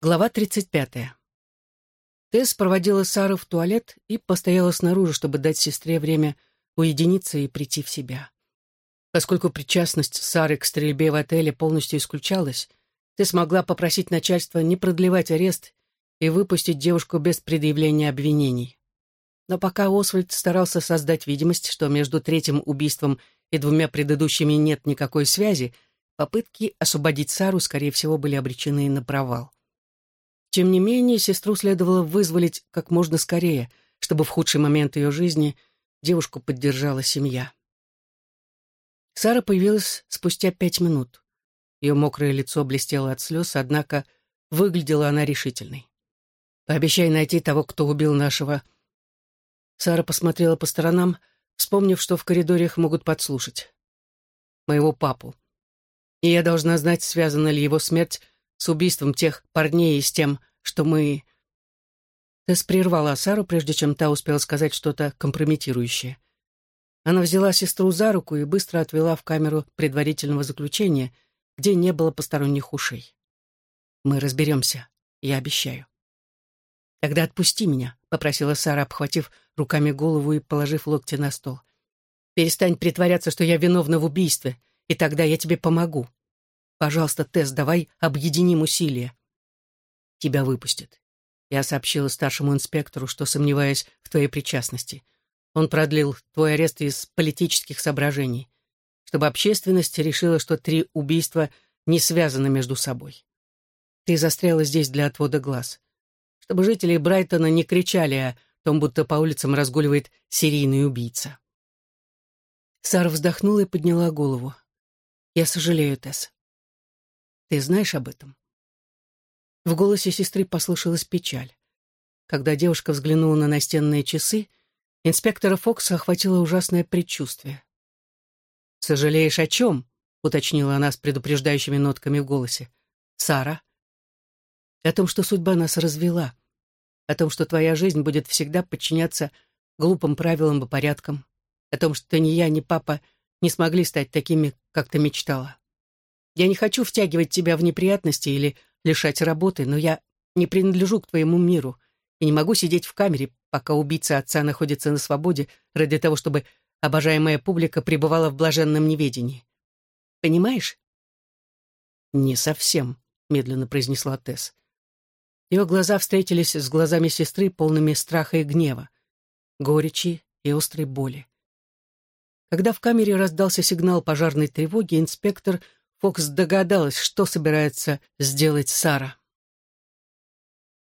Глава 35. Тесс проводила Сару в туалет и постояла снаружи, чтобы дать сестре время уединиться и прийти в себя. Поскольку причастность Сары к стрельбе в отеле полностью исключалась, Тесс могла попросить начальство не продлевать арест и выпустить девушку без предъявления обвинений. Но пока Освальд старался создать видимость, что между третьим убийством и двумя предыдущими нет никакой связи, попытки освободить Сару, скорее всего, были обречены на провал. Тем не менее, сестру следовало вызволить как можно скорее, чтобы в худший момент ее жизни девушку поддержала семья. Сара появилась спустя пять минут. Ее мокрое лицо блестело от слез, однако выглядела она решительной. «Пообещай найти того, кто убил нашего...» Сара посмотрела по сторонам, вспомнив, что в коридоре их могут подслушать. «Моего папу. И я должна знать, связана ли его смерть с убийством тех парней и с тем, что мы...» Тесс прервала Сару, прежде чем та успела сказать что-то компрометирующее. Она взяла сестру за руку и быстро отвела в камеру предварительного заключения, где не было посторонних ушей. «Мы разберемся, я обещаю». «Тогда отпусти меня», — попросила Сара, обхватив руками голову и положив локти на стол. «Перестань притворяться, что я виновна в убийстве, и тогда я тебе помогу. Пожалуйста, Тесс, давай объединим усилия. Тебя выпустят. Я сообщила старшему инспектору, что сомневаюсь в твоей причастности. Он продлил твой арест из политических соображений, чтобы общественность решила, что три убийства не связаны между собой. Ты застряла здесь для отвода глаз. Чтобы жители Брайтона не кричали о том, будто по улицам разгуливает серийный убийца. Сара вздохнула и подняла голову. «Я сожалею, Тесс. Ты знаешь об этом?» В голосе сестры послышалась печаль. Когда девушка взглянула на настенные часы, инспектора Фокса охватило ужасное предчувствие. «Сожалеешь о чем?» — уточнила она с предупреждающими нотками в голосе. «Сара?» «О том, что судьба нас развела. О том, что твоя жизнь будет всегда подчиняться глупым правилам и порядкам. О том, что ни я, ни папа не смогли стать такими, как ты мечтала. Я не хочу втягивать тебя в неприятности или лишать работы, но я не принадлежу к твоему миру и не могу сидеть в камере, пока убийца отца находится на свободе ради того, чтобы обожаемая публика пребывала в блаженном неведении. Понимаешь? «Не совсем», — медленно произнесла Тесс. Ее глаза встретились с глазами сестры, полными страха и гнева, горечи и острой боли. Когда в камере раздался сигнал пожарной тревоги, инспектор Фокс догадалась, что собирается сделать Сара.